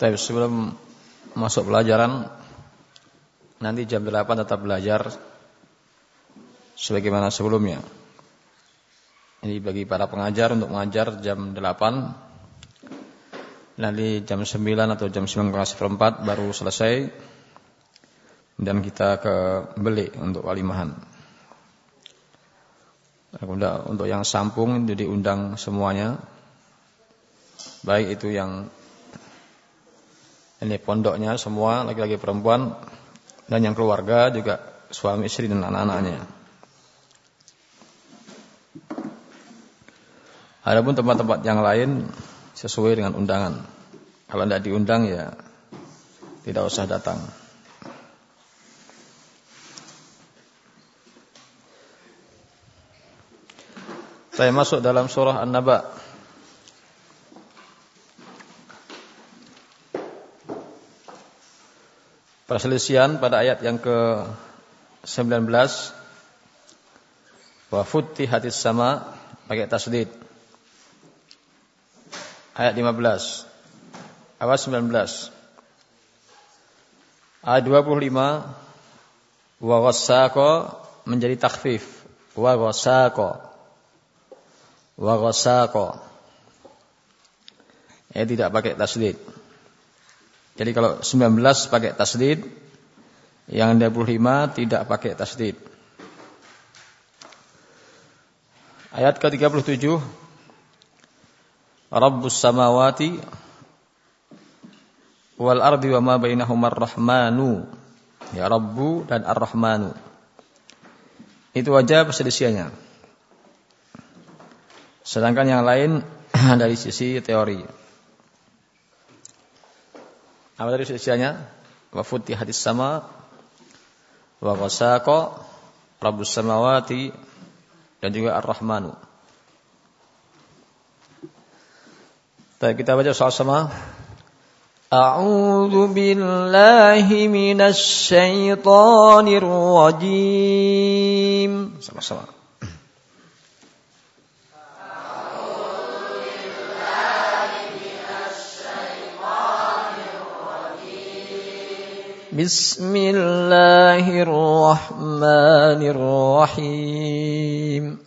Tapi sebelum masuk pelajaran nanti jam 8 tetap belajar sebagaimana sebelumnya. Ini bagi para pengajar untuk mengajar jam 8 nanti jam 9 atau jam 9 4 baru selesai dan kita ke beli untuk walimahan. Untuk yang sampung jadi undang semuanya. Baik itu yang ini pondoknya semua laki-laki perempuan dan yang keluarga juga suami istri dan anak-anaknya. Adapun tempat-tempat yang lain sesuai dengan undangan. Kalau tidak diundang ya tidak usah datang. Saya masuk dalam surah An-Naba. Perselisihan pada ayat yang ke 19 wa hati sama pakai tasdid. Ayat 15 awal 19 ayat 25 wa ghassaqo menjadi takhfif. Wa ghassaqo wa ghassaqo ya tidak pakai tasdid jadi kalau 19 pakai tasdid, yang 25 tidak pakai tasdid. Ayat ke-37 Rabbus samawati wal ardi wa ma bainahuma ar-rahmanu. Ya Rabbu dan Ar-Rahmanu. Itu aja perselisihannya. Sedangkan yang lain dari sisi teori. Apa tadi istilahnya? Wa hadis sama wa ghasaqa rabbus samawati dan juga ar-rahmanu. Baik, kita baca sama-sama. A'udzu billahi minasy syaithanir rajim. Sama-sama. بسم الله الرحمن الرحيم.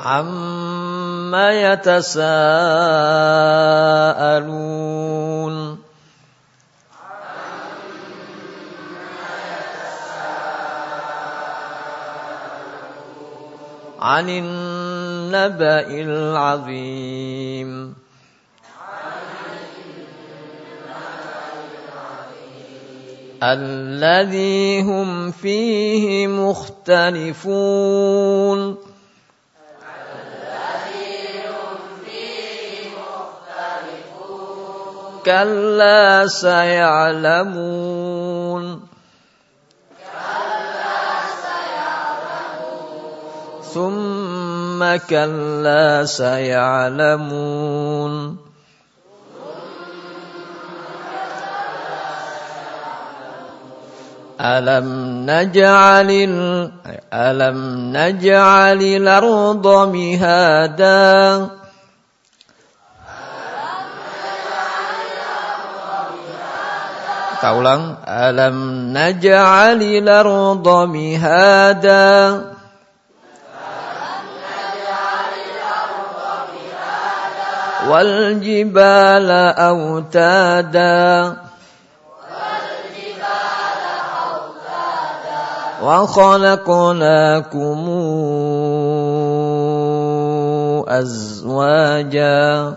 عما يتساءلون. عن النبأ العظيم. الذي هم فيه مختلفون. كلا سيعلمون. كلا سيعلمون ثم ثم كلا سيعلمون. ألم نجعل ألم نجعل الأرض مهادا؟ Kita ألم نجعل الأرض مهادا؟ والجبال أوتادا. وخلقناكم أزواجا.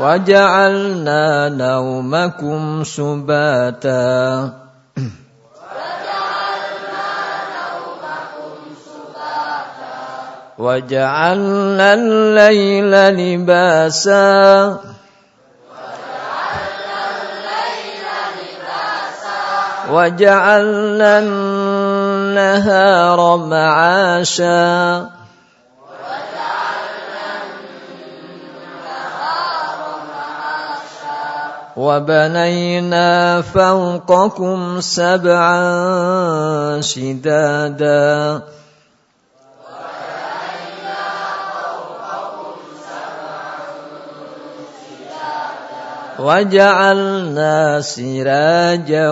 وجعلنا نومكم سباتا. وجعلنا الليل لباسا. وجعلنا النهار معاشا. وبنينا فوقكم سبعا شدادا. وجعلنا سراجا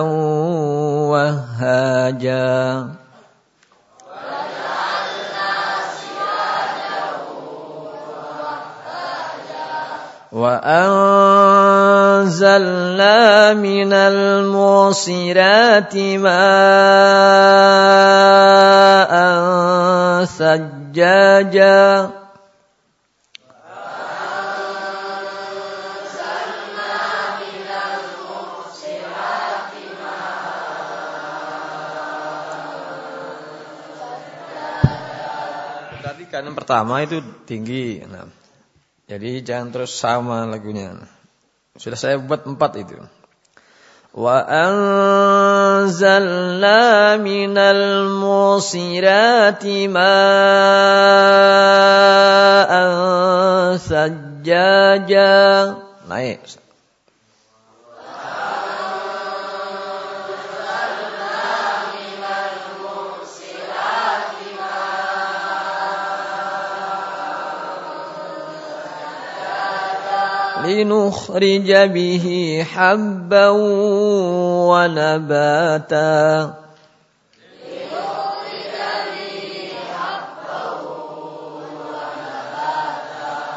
وهاجا. وأنزلنا من المعصرات ماء ثجاجا. Yang pertama itu tinggi. Nah, jadi jangan terus sama lagunya. Sudah saya buat empat itu. Wa anzalna minal musirati ma'an sajjaja. Naik. لنخرج به حبا ونباتا.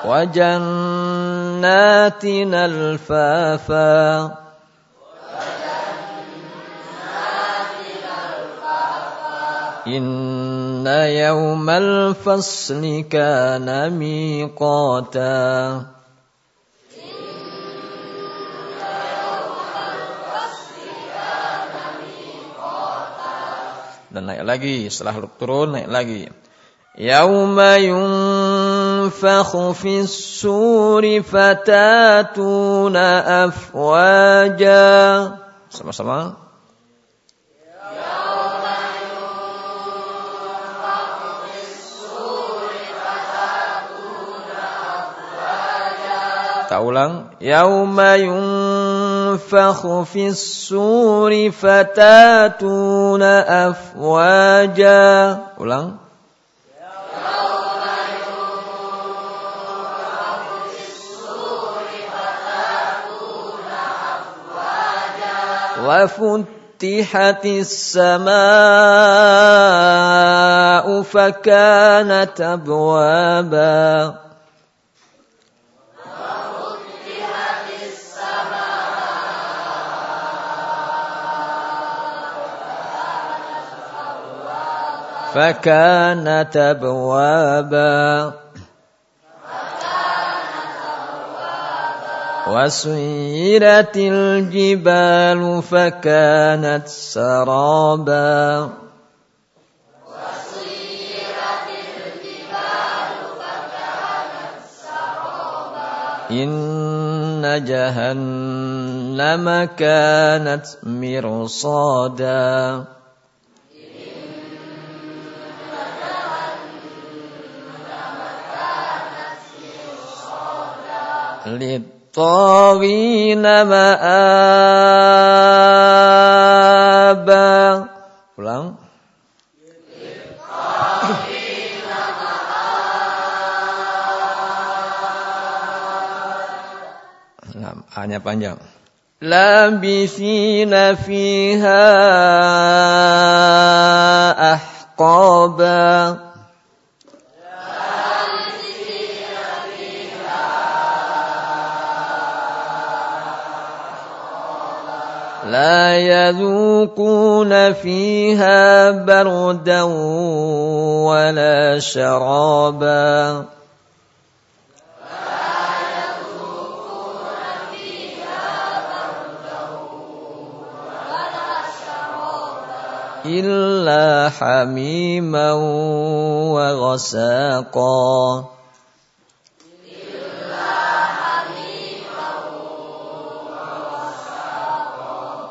وجنات الفافا. إن يوم الفصل كان ميقاتا. Dan naik lagi setelah turun naik lagi. Yauma yunfakhu fis suri fatatuna afwaja. Sama-sama. Tak ulang. Yauma ينفخ في السور فتاتون أفواجا ulang. وفتحت السماء فكانت أبوابا فكانت أبوابا وسيرت الجبال فكانت سرابا. إن جهنم كانت مرصادا. للطاغين مآبا ulang hanya panjang labisina fiha ahqaba لا يذوقون فيها بردا ولا شرابا إلا حميما وغساقا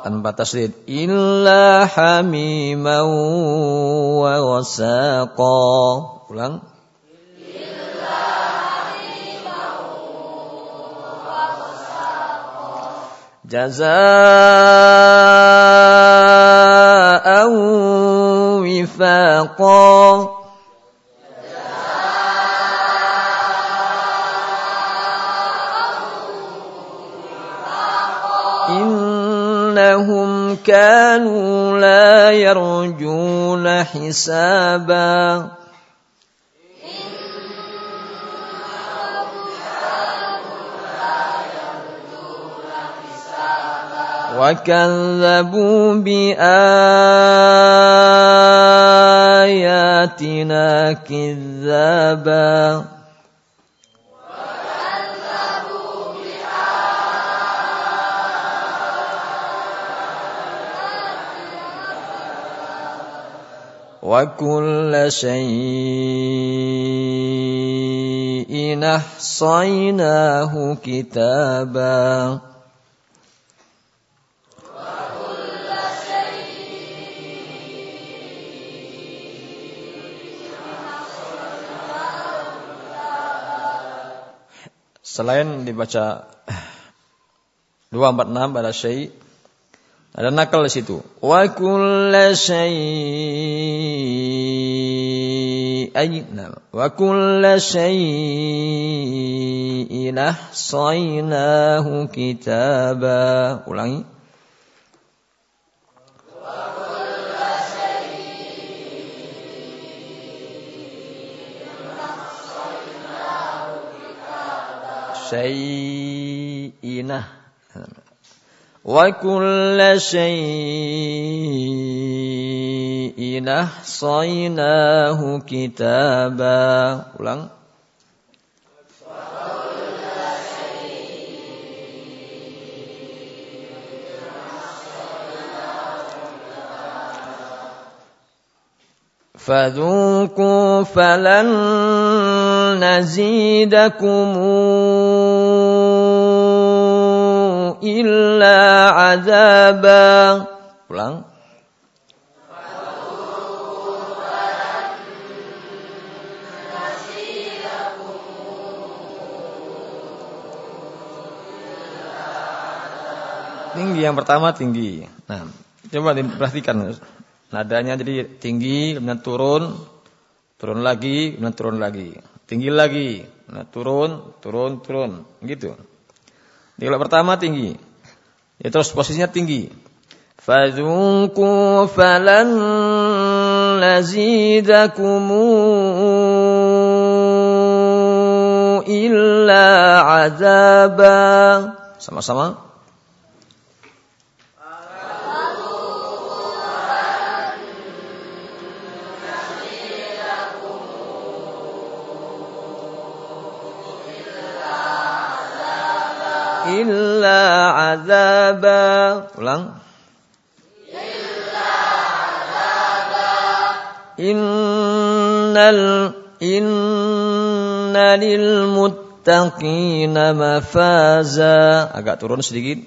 tanpa tasdid illa hamimau wa wasaqa ulang جزاء وفاقا إنهم كانوا لا يرجون حسابا. وكذبوا بآياتنا كذابا. وكل شيء احصيناه كتابا Selain dibaca 246 pada syai ada nakal di situ. Wa kulla syai'in wa kulla syai'in ahsaynahu kitaba. Ulangi. syai'inah وكل شيء أحصيناه كتابا. فذوقوا فلن نزيدكم إلا عذابا ulang Tinggi yang pertama tinggi. Nah, coba diperhatikan nadanya jadi tinggi kemudian turun, turun lagi, kemudian turun lagi, tinggi lagi, nah turun, turun, turun, gitu. Kalau pertama tinggi. Ya terus posisinya tinggi. Fadzuku falan nazidakum illa azaba. Sama-sama. Azaba. Ulang. Illa azaba. Innal innalil muttaqina mafaza. Agak turun sedikit.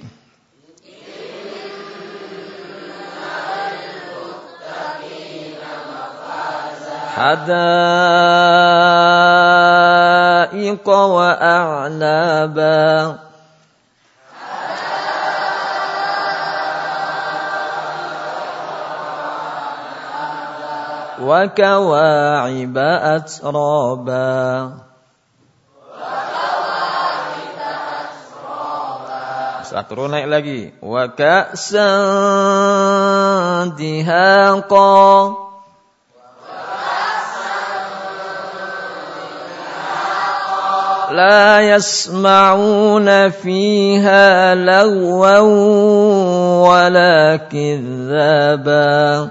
حدائق وأعنابا وكواعب أترابا naik lagi. Wa ka'san dihaqa. لا يسمعون فيها لغوا ولا كذابا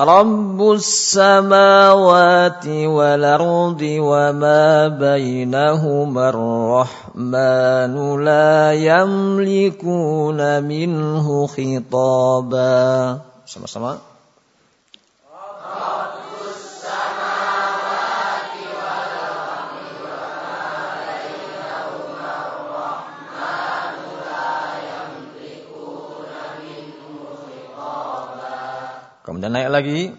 رب السماوات والأرض وما بينهما الرحمن لا يملكون منه خطابا. sama-sama Kemudian naik lagi.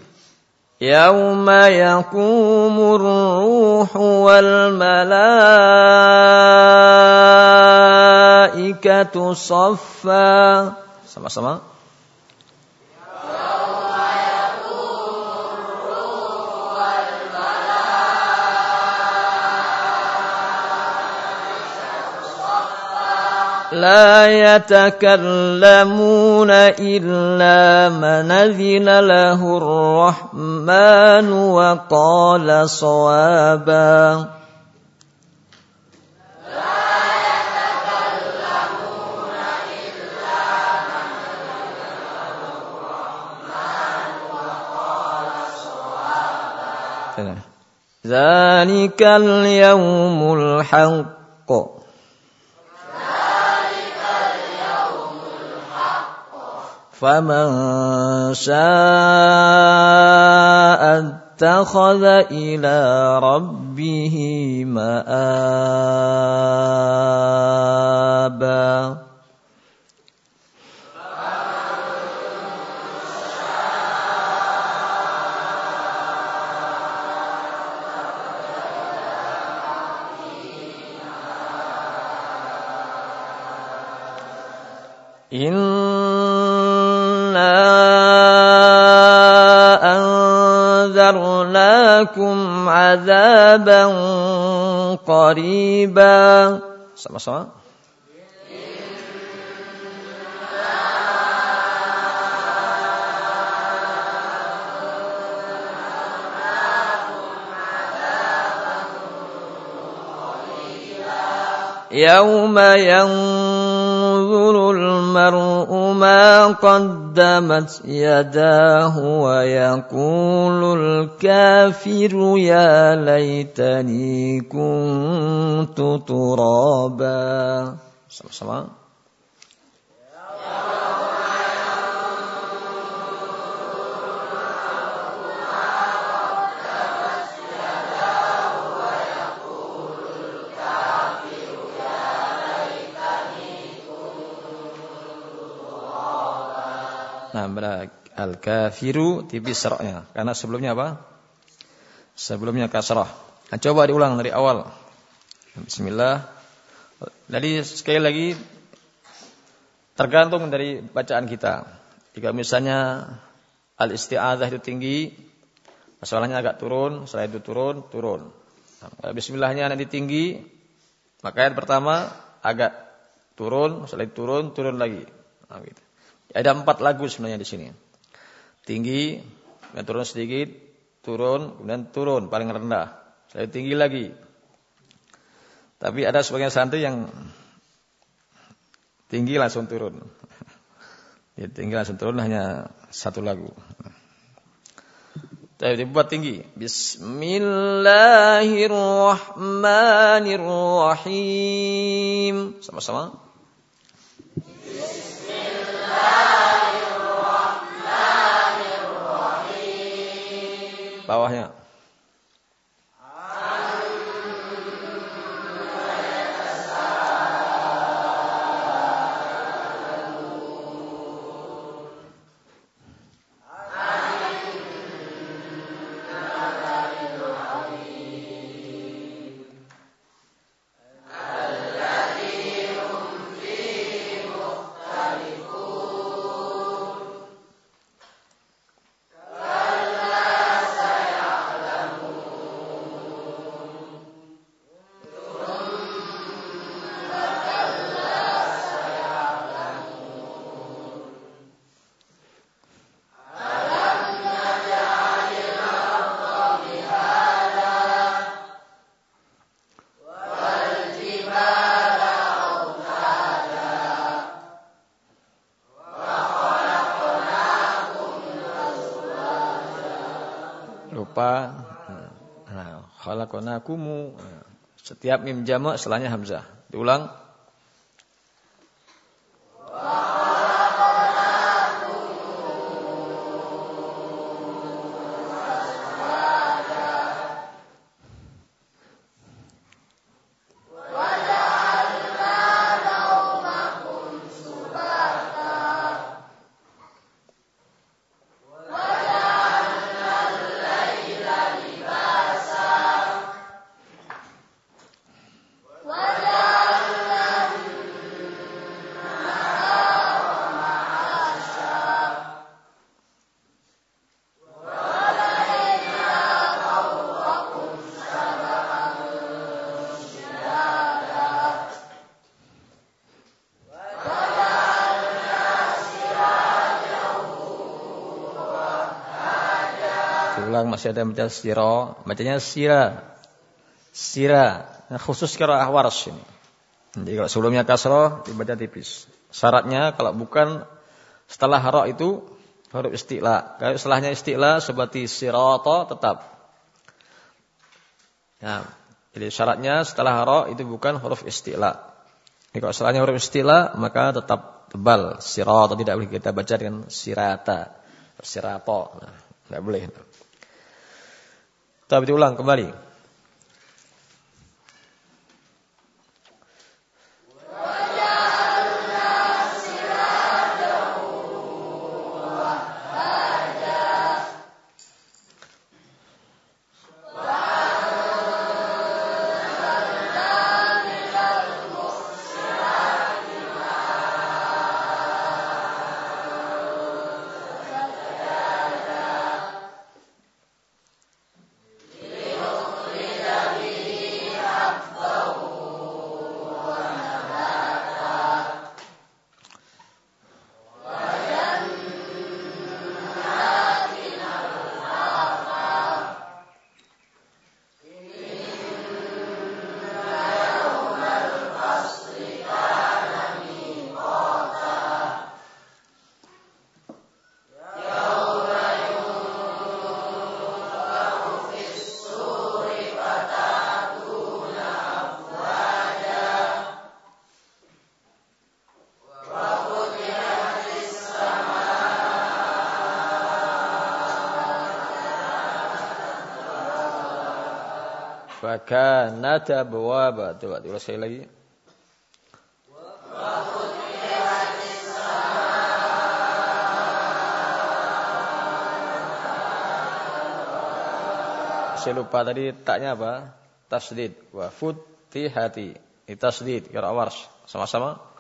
Yauma yaqumur ruhu wal malaikatu saffa. Sama-sama. لا يتكلمون إلا من أذن له الرحمن وقال صوابا. ذلك اليوم الحق. فمن شاء اتخذ إلى ربه مآبا لكم عذابا قريبا sama-sama. يوم ينظر المرء ما قدمت يداه ويقول الكافر يا ليتني كنت ترابا. sama-sama Nah, al-kafiru tipis seroknya. Karena sebelumnya apa? Sebelumnya kasrah. Nah, coba diulang dari awal. Bismillah. Jadi sekali lagi tergantung dari bacaan kita. Jika misalnya al-isti'adzah itu tinggi, masalahnya agak turun, setelah itu turun, turun. Nah, bismillahnya nanti tinggi, maka pertama agak turun, setelah itu turun, turun lagi. Nah, gitu. Ada empat lagu sebenarnya di sini. Tinggi, kemudian turun sedikit, turun, kemudian turun paling rendah. Saya tinggi lagi. Tapi ada sebagian santri yang tinggi langsung turun. Ya, tinggi langsung turun hanya satu lagu. Tapi dibuat tinggi. Bismillahirrahmanirrahim. Sama-sama. Bawahnya. Khalaqnakumu. Setiap mim jamak setelahnya hamzah. Diulang. Masih ada baca siro, bacanya sira. Sira. Nah, khusus kira warsh ini. Jadi kalau sebelumnya kasroh dibaca tipis. Syaratnya kalau bukan setelah haro itu huruf istilah. Kalau setelahnya istilah seperti siroto tetap. Nah, jadi syaratnya setelah haro itu bukan huruf istilah. Jadi kalau setelahnya huruf istilah maka tetap tebal. Siroto tidak boleh kita baca dengan sirata. Sirato. Nah, tidak boleh. Tapi diulang kembali. Fakanat abwaba. Coba diulas sekali lagi. Saya lupa tadi taknya apa? Tasdid. Wa futihati. Tasdid. Kira awars. Sama-sama.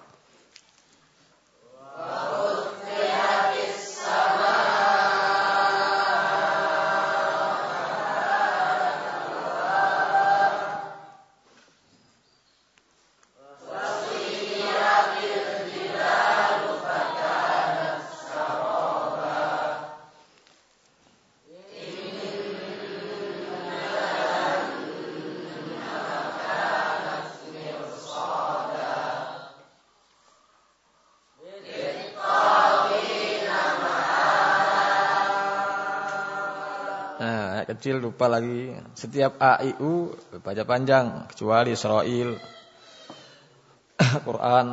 Kecil lupa lagi. Setiap A, I, U baca panjang kecuali Israel, Quran,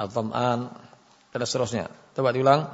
Al-Tam'an, dan seterusnya. Coba diulang.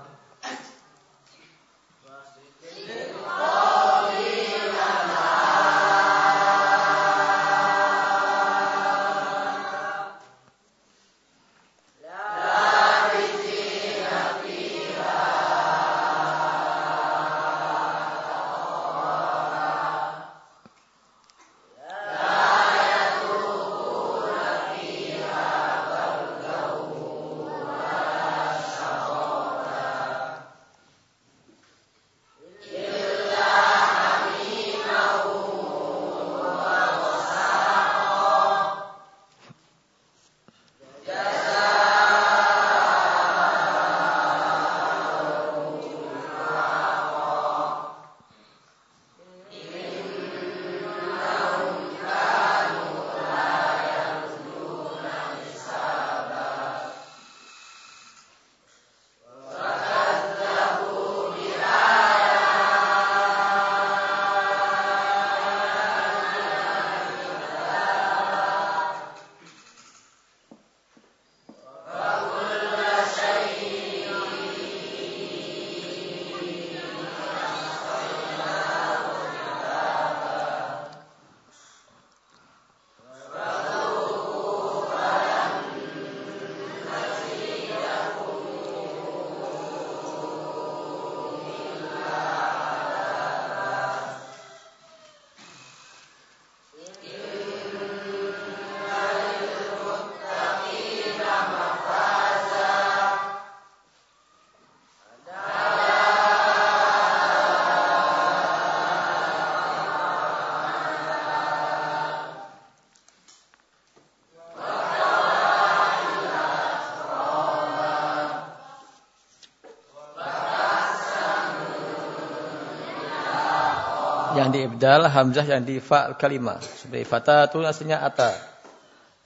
Yang diibdal hamzah yang di fa kalimat. Seperti fata itu aslinya ata.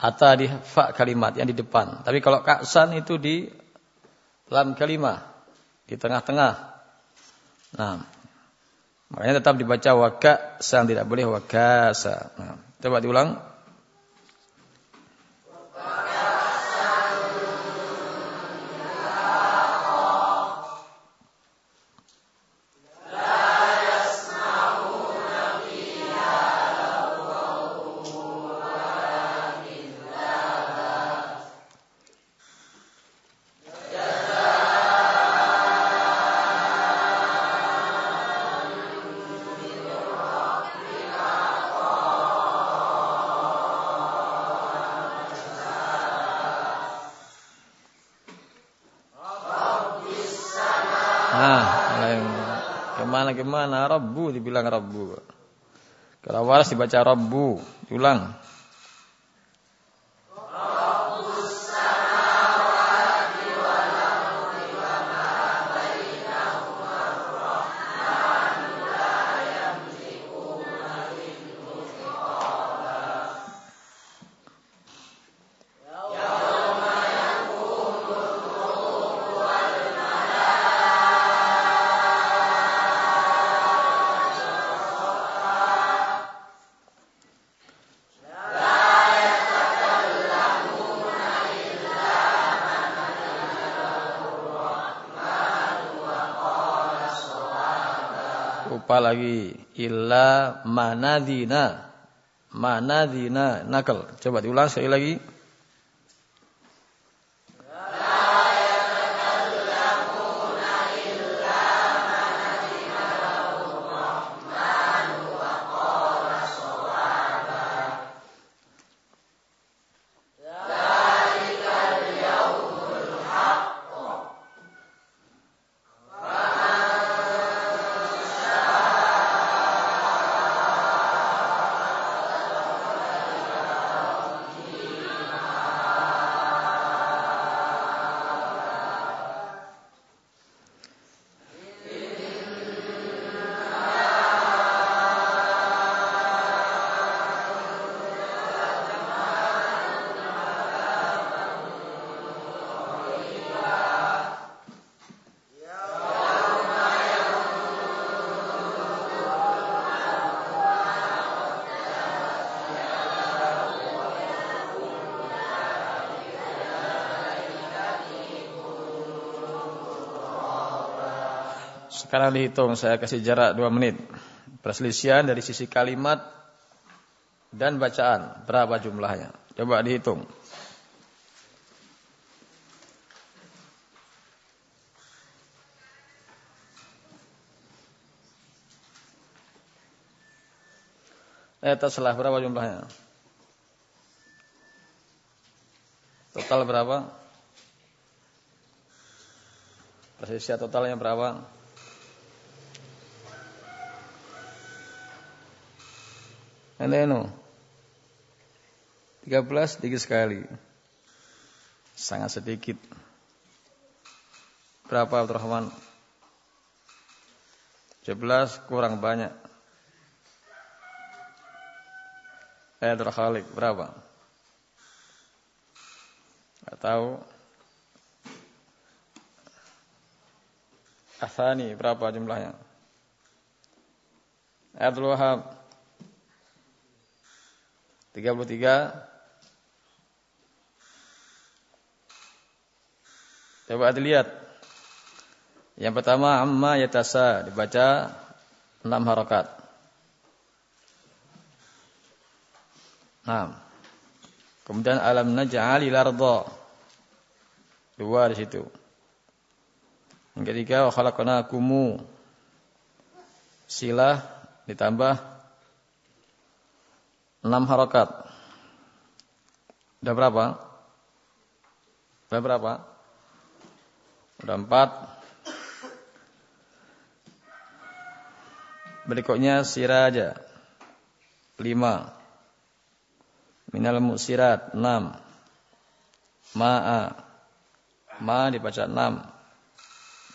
Ata di fa kalimat yang di depan. Tapi kalau kaksan itu di lam kalimat di tengah-tengah. Nah, makanya tetap dibaca waka sang tidak boleh wakasa. Nah, coba diulang. Rabbu. Kalau waras dibaca Rabbu, diulang. Lagi? Illa manadina. Manadina nakal. Coba diulang sekali lagi. Sekarang dihitung, saya kasih jarak 2 menit. Perselisihan dari sisi kalimat dan bacaan. Berapa jumlahnya? Coba dihitung. Eh, terselah berapa jumlahnya? Total berapa? Perselisihan totalnya berapa? Eleno. 13 sedikit sekali. Sangat sedikit. Berapa Abdurrahman? 11 kurang banyak. Eh Abdul Khalik berapa? Gak tahu. Asani berapa jumlahnya? Abdul Wahab 33 Coba dilihat. Yang pertama amma yatasa dibaca 6 harakat. 6. Kemudian alam naj'alil arda. Dua di situ. Yang ketiga wa khalaqnakumu. Silah ditambah Enam harokat. Udah berapa? Udah berapa? Udah empat. Berikutnya siraja. Lima. Minal musirat. Enam. Ma'a. Ma dibaca enam.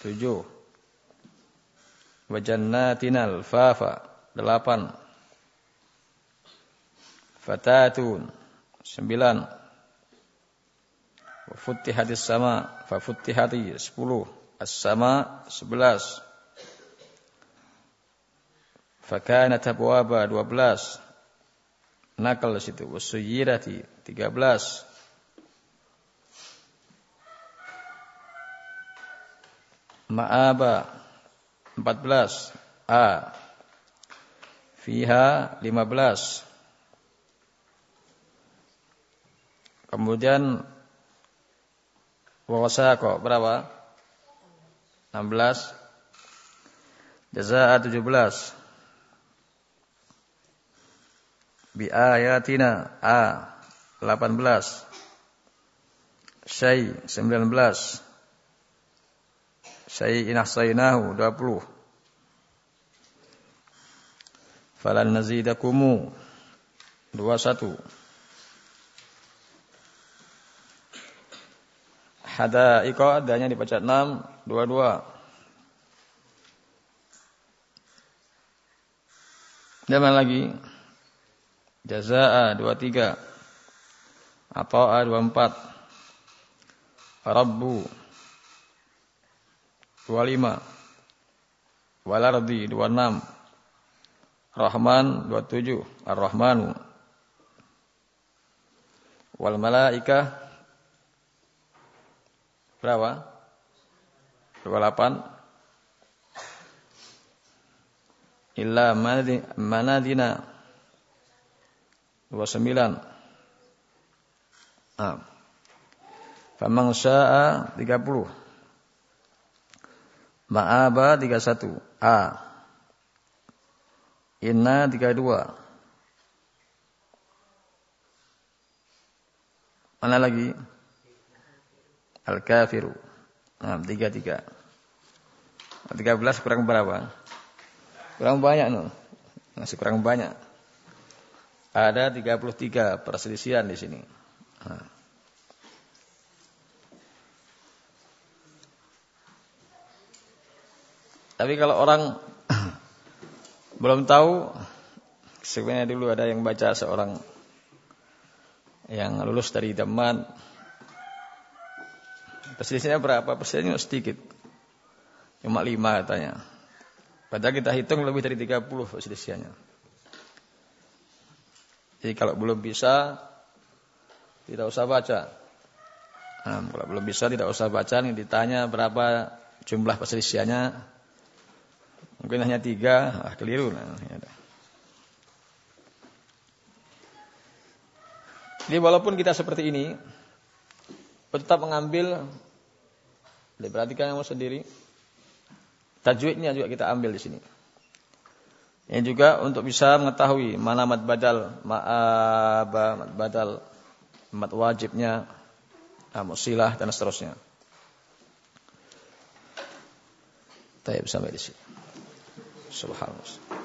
Tujuh. Wajannatinal fafa. delapan. Fatatun sembilan. Futtihati sama, fafuttihati sepuluh. As-sama sebelas. Fakanat abwaba dua belas. Nakal di situ. Wasuyirati tiga belas. Ma'aba 14 A Fiha 15 Kemudian Wasako berapa? 16 Jazaa 17 Bi ayatina A 18 Syai 19 Syai'in ahsainahu 20. Falan nazidakumu 21. Hada'iqa adanya dibaca 6 22. Dan mana lagi? Jazaa 23. Ata'a 24. Rabbu 25 Walardi 26 Rahman 27 Ar-Rahmanu Wal malaika berapa? 28 Illa manadina 29 Ah. Famang sya'a 30 Ma'aba 31. A. Inna 32. Mana lagi? Al-kafiru. Nah, 33. 13 kurang berapa? Kurang banyak no. Masih kurang banyak. Ada 33 perselisihan di sini. Nah. Tapi kalau orang belum tahu, sebenarnya dulu ada yang baca seorang yang lulus dari teman. Perselisihnya berapa? Perselisihnya sedikit. Cuma lima katanya. Padahal kita hitung lebih dari 30 perselisihannya. Jadi kalau belum bisa, tidak usah baca. Nah, kalau belum bisa, tidak usah baca. Nih ditanya berapa jumlah perselisihannya, Mungkin hanya tiga, ah, keliru. Nah, ya Jadi walaupun kita seperti ini, tetap mengambil, diperhatikan kamu sendiri, tajwidnya juga kita ambil di sini. Yang juga untuk bisa mengetahui mana mat badal, ma'aba, mat badal, mat wajibnya, musilah dan seterusnya. Kita sampai di sini. Subhanallah.